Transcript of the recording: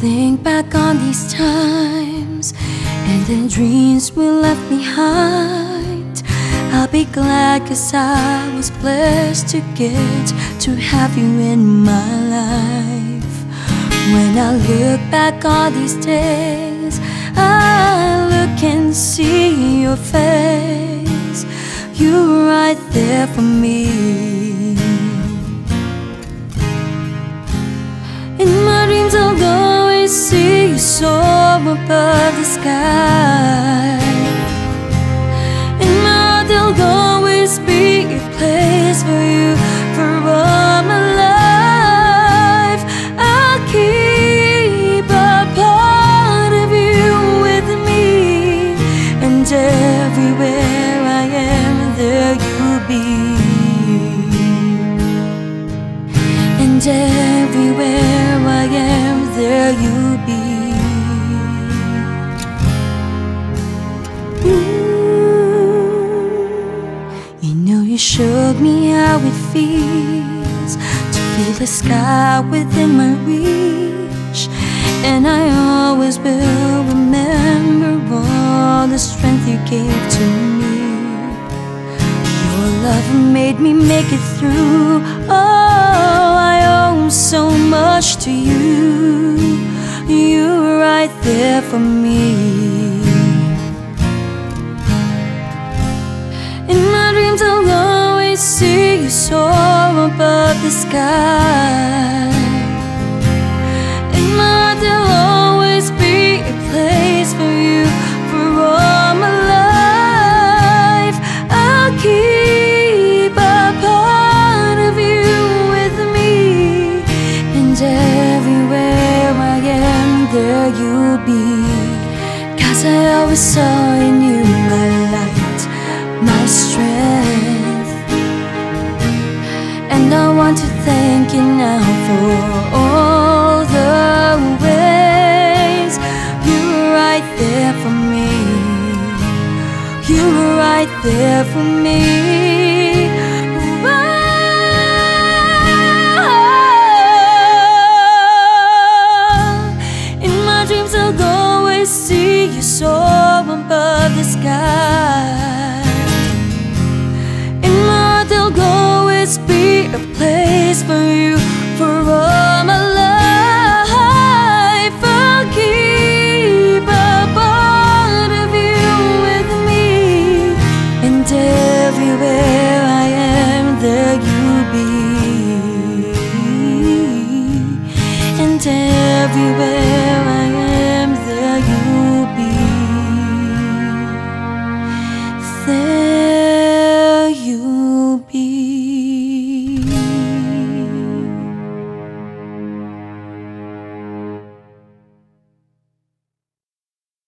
think back on these times and the dreams we left behind, I'll be glad cause I was blessed to get to have you in my life. When I look back on these days, I look and see your face. You're right there for me. There you'll be. And everywhere I am, there you'll be. Ooh, you know you showed me how it feels to feel the sky within my reach, and I always will remember love made me make it through. Oh, I owe so much to you. You're right there for me. In my dreams, I'll always see you soar above the sky. Everywhere I am, there you'll be. Cause I always saw in you my light, my strength. And I want to thank you now for all the ways you were right there for me. You were right there for me. soar above the sky. In my there'll always be a place for you for all my life. I'll keep a part of you with me, and everywhere I am, there you be. And everywhere.